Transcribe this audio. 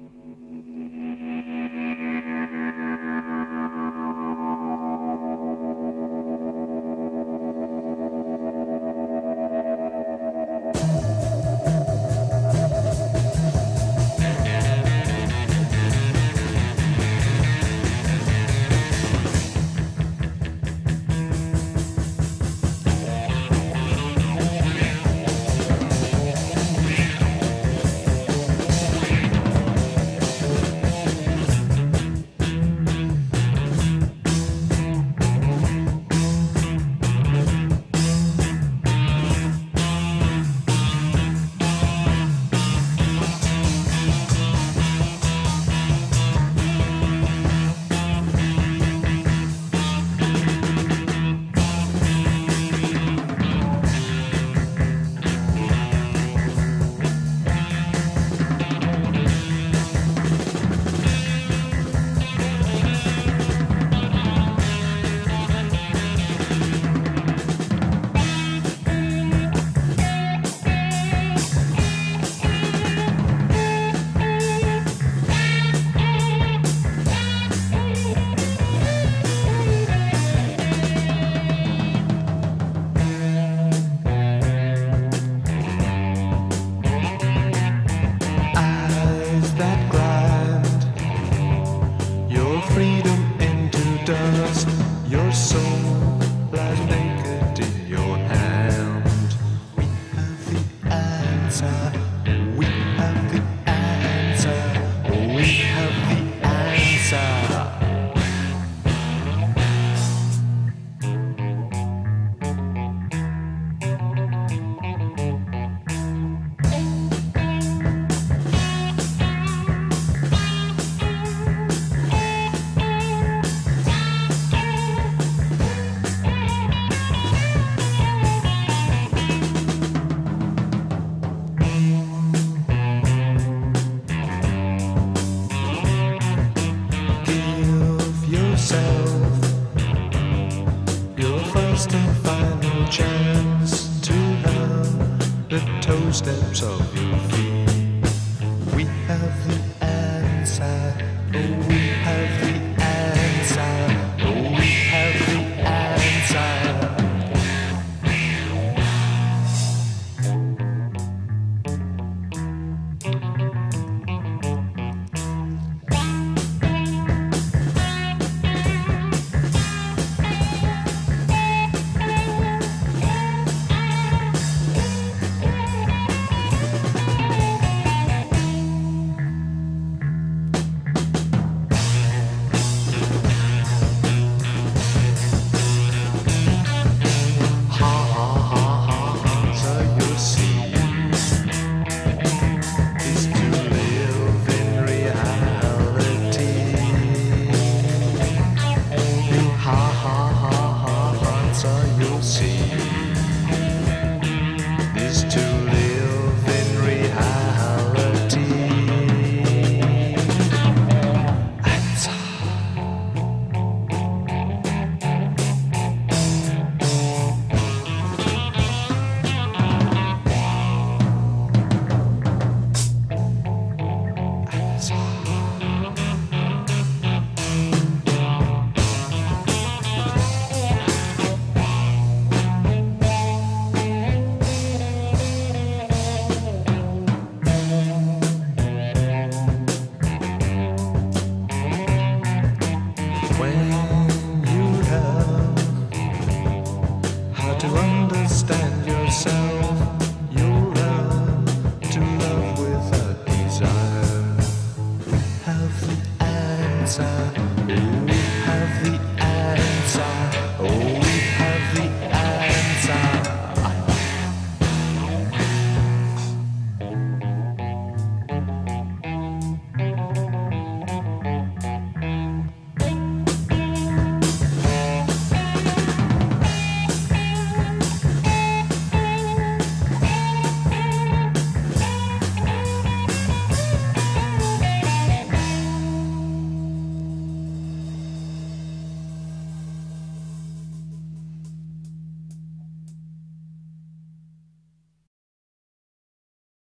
Mm-hmm. freedom into dust. Your soul. Steps of your feet. is too inside